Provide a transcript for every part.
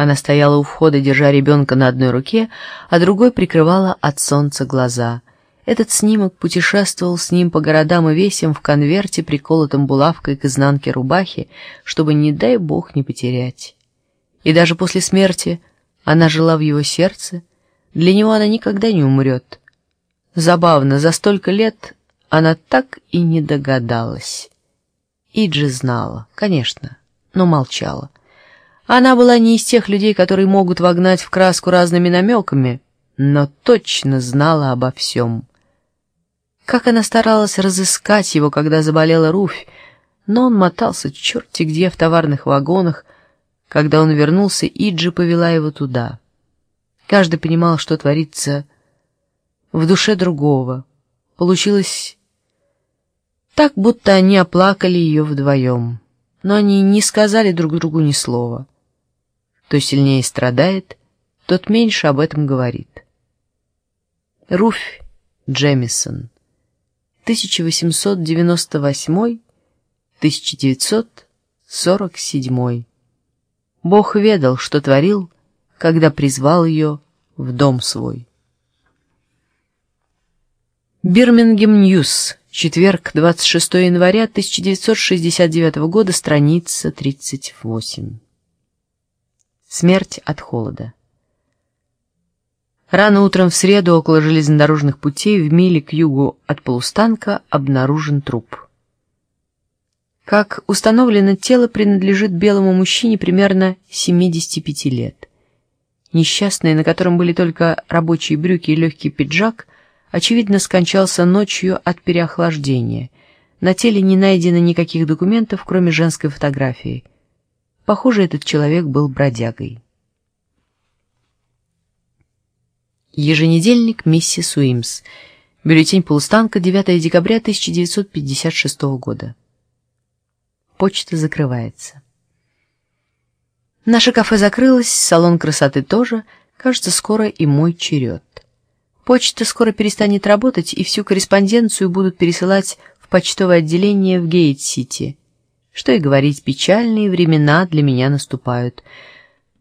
Она стояла у входа, держа ребенка на одной руке, а другой прикрывала от солнца глаза. Этот снимок путешествовал с ним по городам и весям в конверте, приколотом булавкой к изнанке рубахи, чтобы, не дай бог, не потерять. И даже после смерти она жила в его сердце, для него она никогда не умрет. Забавно, за столько лет она так и не догадалась. Иджи знала, конечно, но молчала. Она была не из тех людей, которые могут вогнать в краску разными намеками, но точно знала обо всем. Как она старалась разыскать его, когда заболела Руфь, но он мотался черти где в товарных вагонах. Когда он вернулся, Иджи повела его туда. Каждый понимал, что творится в душе другого. Получилось так, будто они оплакали ее вдвоем, но они не сказали друг другу ни слова. Кто сильнее страдает, тот меньше об этом говорит. Руфь Джемисон, 1898-1947. Бог ведал, что творил, когда призвал ее в дом свой. Бирмингем Ньюс Четверг, 26 января 1969 года, страница 38. Смерть от холода. Рано утром в среду около железнодорожных путей в миле к югу от полустанка обнаружен труп. Как установлено, тело принадлежит белому мужчине примерно 75 лет. Несчастный, на котором были только рабочие брюки и легкий пиджак, очевидно, скончался ночью от переохлаждения. На теле не найдено никаких документов, кроме женской фотографии. Похоже, этот человек был бродягой. Еженедельник «Миссис Уимс». Бюллетень полустанка, 9 декабря 1956 года. Почта закрывается. Наше кафе закрылось, салон красоты тоже. Кажется, скоро и мой черед. Почта скоро перестанет работать, и всю корреспонденцию будут пересылать в почтовое отделение в Гейт-Сити. Что и говорить, печальные времена для меня наступают.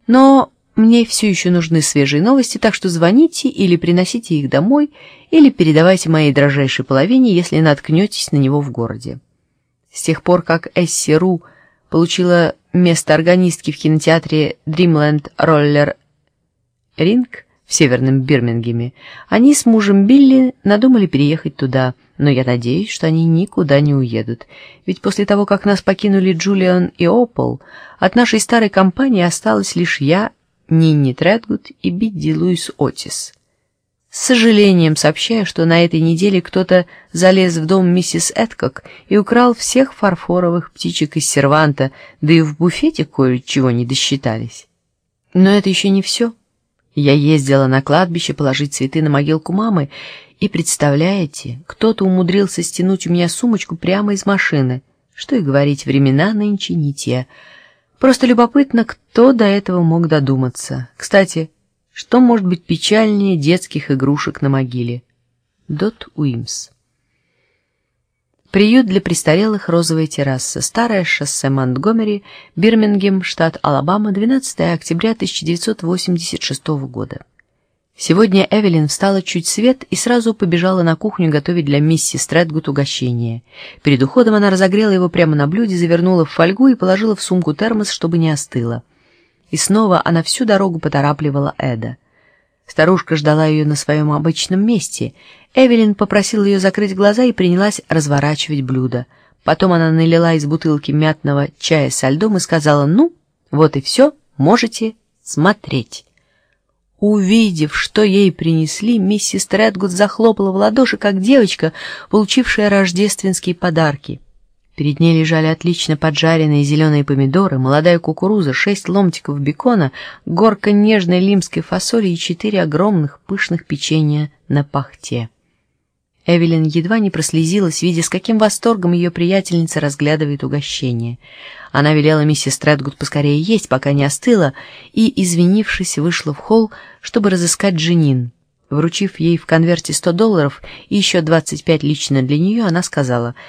Но мне все еще нужны свежие новости, так что звоните или приносите их домой, или передавайте моей дрожайшей половине, если наткнетесь на него в городе. С тех пор, как Эсси Ру получила место органистки в кинотеатре Dreamland Roller Ring, в северном Бирмингеме, они с мужем Билли надумали переехать туда, но я надеюсь, что они никуда не уедут, ведь после того, как нас покинули Джулиан и Опол, от нашей старой компании осталась лишь я, Нинни Тредгуд и Бидди Луис Отис. С сожалением сообщаю, что на этой неделе кто-то залез в дом миссис Эдкок и украл всех фарфоровых птичек из серванта, да и в буфете кое-чего не досчитались. Но это еще не все. Я ездила на кладбище положить цветы на могилку мамы, и, представляете, кто-то умудрился стянуть у меня сумочку прямо из машины. Что и говорить, времена нынче не те. Просто любопытно, кто до этого мог додуматься. Кстати, что может быть печальнее детских игрушек на могиле? Дот Уимс Приют для престарелых «Розовая терраса», старое шоссе Монтгомери, Бирмингем, штат Алабама, 12 октября 1986 года. Сегодня Эвелин встала чуть свет и сразу побежала на кухню готовить для миссис Стрэдгут угощение. Перед уходом она разогрела его прямо на блюде, завернула в фольгу и положила в сумку термос, чтобы не остыло. И снова она всю дорогу поторапливала Эда. Старушка ждала ее на своем обычном месте. Эвелин попросила ее закрыть глаза и принялась разворачивать блюдо. Потом она налила из бутылки мятного чая со льдом и сказала «Ну, вот и все, можете смотреть». Увидев, что ей принесли, миссис Тредгуд захлопала в ладоши, как девочка, получившая рождественские подарки. Перед ней лежали отлично поджаренные зеленые помидоры, молодая кукуруза, шесть ломтиков бекона, горка нежной лимской фасоли и четыре огромных пышных печенья на пахте. Эвелин едва не прослезилась, видя, с каким восторгом ее приятельница разглядывает угощение. Она велела миссис Тредгуд поскорее есть, пока не остыла, и, извинившись, вышла в холл, чтобы разыскать Дженин. Вручив ей в конверте сто долларов и еще двадцать пять лично для нее, она сказала —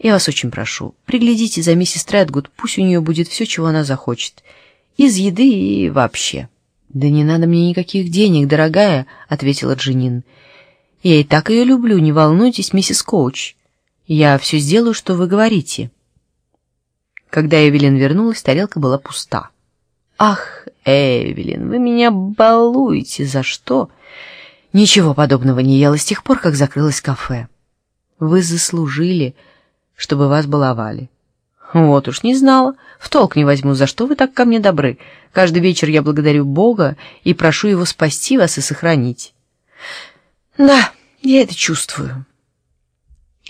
я вас очень прошу, приглядите за миссис Трэдгуд, пусть у нее будет все, чего она захочет. Из еды и вообще. «Да не надо мне никаких денег, дорогая», — ответила Джинин. «Я и так ее люблю, не волнуйтесь, миссис Коуч. Я все сделаю, что вы говорите». Когда Эвелин вернулась, тарелка была пуста. «Ах, Эвелин, вы меня балуете, за что?» «Ничего подобного не ела с тех пор, как закрылось кафе. Вы заслужили, чтобы вас баловали». «Вот уж не знала. В толк не возьму, за что вы так ко мне добры. Каждый вечер я благодарю Бога и прошу Его спасти вас и сохранить». «Да, я это чувствую».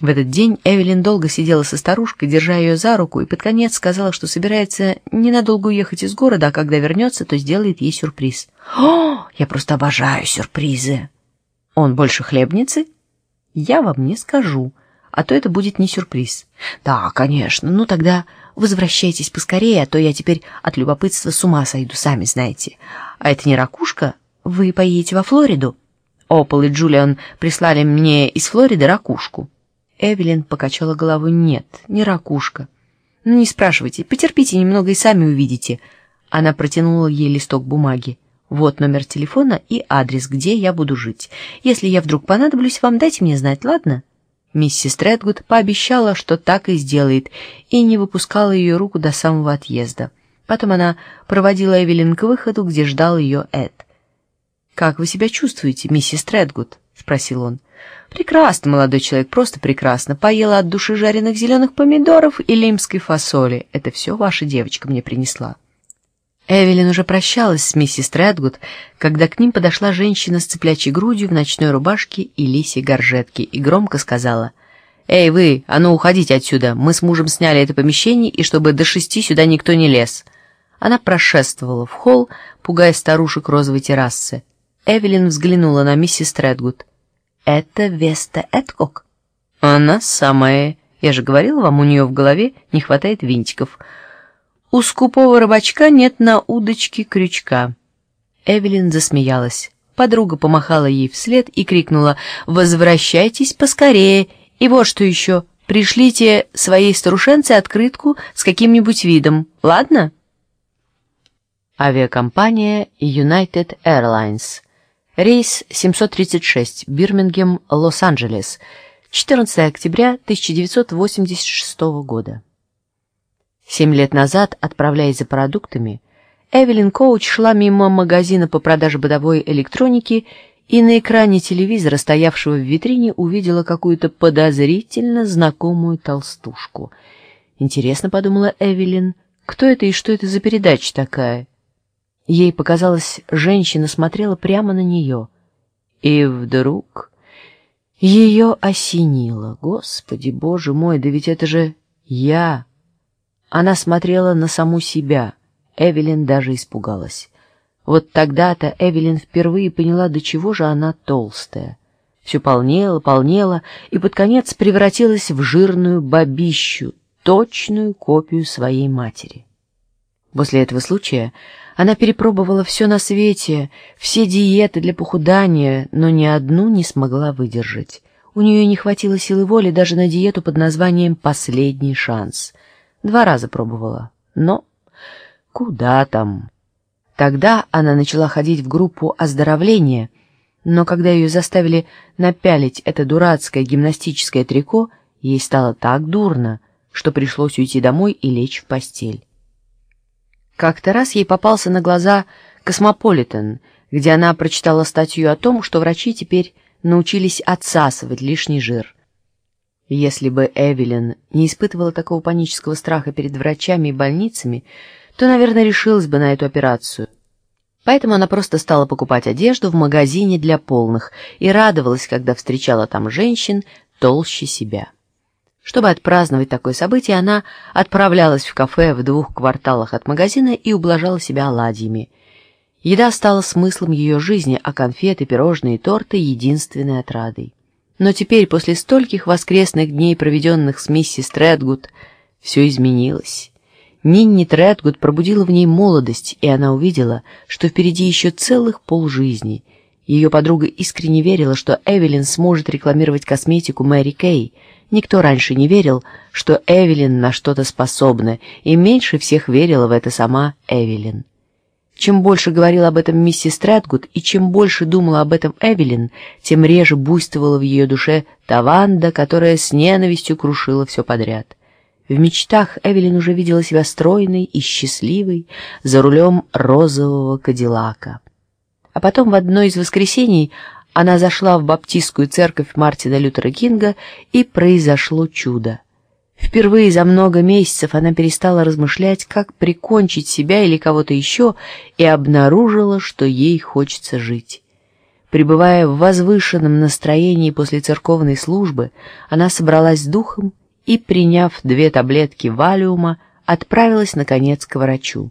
В этот день Эвелин долго сидела со старушкой, держа ее за руку, и под конец сказала, что собирается ненадолго уехать из города, а когда вернется, то сделает ей сюрприз. «О, я просто обожаю сюрпризы!» «Он больше хлебницы?» «Я вам не скажу, а то это будет не сюрприз». «Да, конечно, ну тогда возвращайтесь поскорее, а то я теперь от любопытства с ума сойду, сами знаете. А это не ракушка? Вы поедете во Флориду?» Опол и Джулиан прислали мне из Флориды ракушку. Эвелин покачала головой. «Нет, не ракушка». «Ну, не спрашивайте, потерпите немного и сами увидите». Она протянула ей листок бумаги. «Вот номер телефона и адрес, где я буду жить. Если я вдруг понадоблюсь вам, дайте мне знать, ладно?» Миссис Тредгуд пообещала, что так и сделает, и не выпускала ее руку до самого отъезда. Потом она проводила Эвелин к выходу, где ждал ее Эд. «Как вы себя чувствуете, миссис Тредгуд?» — спросил он. Прекрасно, молодой человек, просто прекрасно. Поела от души жареных зеленых помидоров и лимской фасоли. Это все ваша девочка мне принесла. Эвелин уже прощалась с миссис Тредгуд, когда к ним подошла женщина с цыплячьей грудью в ночной рубашке и лисьей горжетке и громко сказала «Эй, вы, а ну уходите отсюда, мы с мужем сняли это помещение, и чтобы до шести сюда никто не лез». Она прошествовала в холл, пугая старушек розовой террасы. Эвелин взглянула на миссис Тредгуд. Это Веста Эткок? Она самая. Я же говорила вам, у нее в голове не хватает винтиков. У скупого рыбачка нет на удочке крючка. Эвелин засмеялась. Подруга помахала ей вслед и крикнула «Возвращайтесь поскорее! И вот что еще, пришлите своей старушенце открытку с каким-нибудь видом, ладно?» Авиакомпания United Airlines Рейс 736, Бирмингем, Лос-Анджелес, 14 октября 1986 года. Семь лет назад, отправляясь за продуктами, Эвелин Коуч шла мимо магазина по продаже бытовой электроники и на экране телевизора, стоявшего в витрине, увидела какую-то подозрительно знакомую толстушку. Интересно, подумала Эвелин, кто это и что это за передача такая? Ей показалось, женщина смотрела прямо на нее. И вдруг ее осенило. Господи, боже мой, да ведь это же я! Она смотрела на саму себя. Эвелин даже испугалась. Вот тогда-то Эвелин впервые поняла, до чего же она толстая. Все полнела, полнела и под конец превратилась в жирную бабищу, точную копию своей матери. После этого случая она перепробовала все на свете, все диеты для похудания, но ни одну не смогла выдержать. У нее не хватило силы воли даже на диету под названием «Последний шанс». Два раза пробовала, но куда там? Тогда она начала ходить в группу оздоровления, но когда ее заставили напялить это дурацкое гимнастическое трико, ей стало так дурно, что пришлось уйти домой и лечь в постель. Как-то раз ей попался на глаза «Космополитен», где она прочитала статью о том, что врачи теперь научились отсасывать лишний жир. Если бы Эвелин не испытывала такого панического страха перед врачами и больницами, то, наверное, решилась бы на эту операцию. Поэтому она просто стала покупать одежду в магазине для полных и радовалась, когда встречала там женщин толще себя. Чтобы отпраздновать такое событие, она отправлялась в кафе в двух кварталах от магазина и ублажала себя оладьями. Еда стала смыслом ее жизни, а конфеты, пирожные и торты — единственной отрадой. Но теперь, после стольких воскресных дней, проведенных с миссис Тредгуд, все изменилось. Нинни Тредгуд пробудила в ней молодость, и она увидела, что впереди еще целых полжизни. Ее подруга искренне верила, что Эвелин сможет рекламировать косметику Мэри Кей — Никто раньше не верил, что Эвелин на что-то способна, и меньше всех верила в это сама Эвелин. Чем больше говорила об этом миссис Стрэдгуд и чем больше думала об этом Эвелин, тем реже буйствовала в ее душе Таванда, которая с ненавистью крушила все подряд. В мечтах Эвелин уже видела себя стройной и счастливой за рулем розового кадиллака. А потом в одно из воскресений она зашла в баптистскую церковь Мартина Лютера Кинга, и произошло чудо. Впервые за много месяцев она перестала размышлять, как прикончить себя или кого-то еще, и обнаружила, что ей хочется жить. Пребывая в возвышенном настроении после церковной службы, она собралась с духом и, приняв две таблетки валиума, отправилась, наконец, к врачу.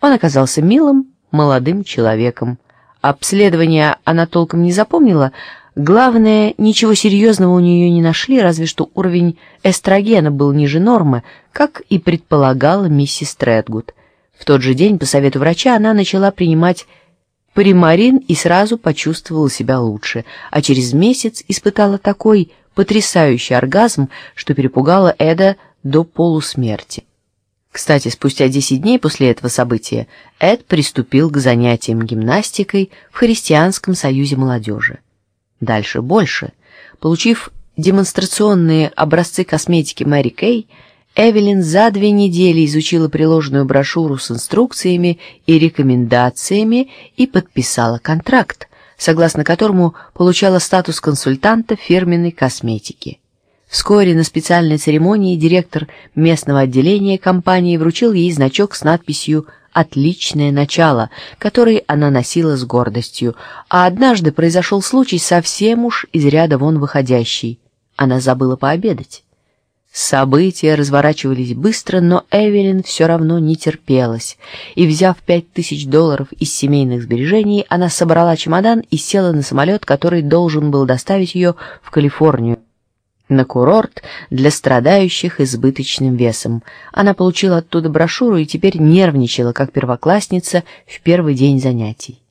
Он оказался милым, молодым человеком. Обследование она толком не запомнила, Главное, ничего серьезного у нее не нашли, разве что уровень эстрогена был ниже нормы, как и предполагала миссис Тредгуд. В тот же день по совету врача она начала принимать примарин и сразу почувствовала себя лучше, а через месяц испытала такой потрясающий оргазм, что перепугала Эда до полусмерти. Кстати, спустя 10 дней после этого события Эд приступил к занятиям гимнастикой в Христианском союзе молодежи. Дальше больше. Получив демонстрационные образцы косметики Мэри Кей, Эвелин за две недели изучила приложенную брошюру с инструкциями и рекомендациями и подписала контракт, согласно которому получала статус консультанта фирменной косметики. Вскоре на специальной церемонии директор местного отделения компании вручил ей значок с надписью отличное начало, который она носила с гордостью, а однажды произошел случай совсем уж из ряда вон выходящий. Она забыла пообедать. События разворачивались быстро, но Эвелин все равно не терпелась, и, взяв пять тысяч долларов из семейных сбережений, она собрала чемодан и села на самолет, который должен был доставить ее в Калифорнию на курорт для страдающих избыточным весом. Она получила оттуда брошюру и теперь нервничала, как первоклассница в первый день занятий.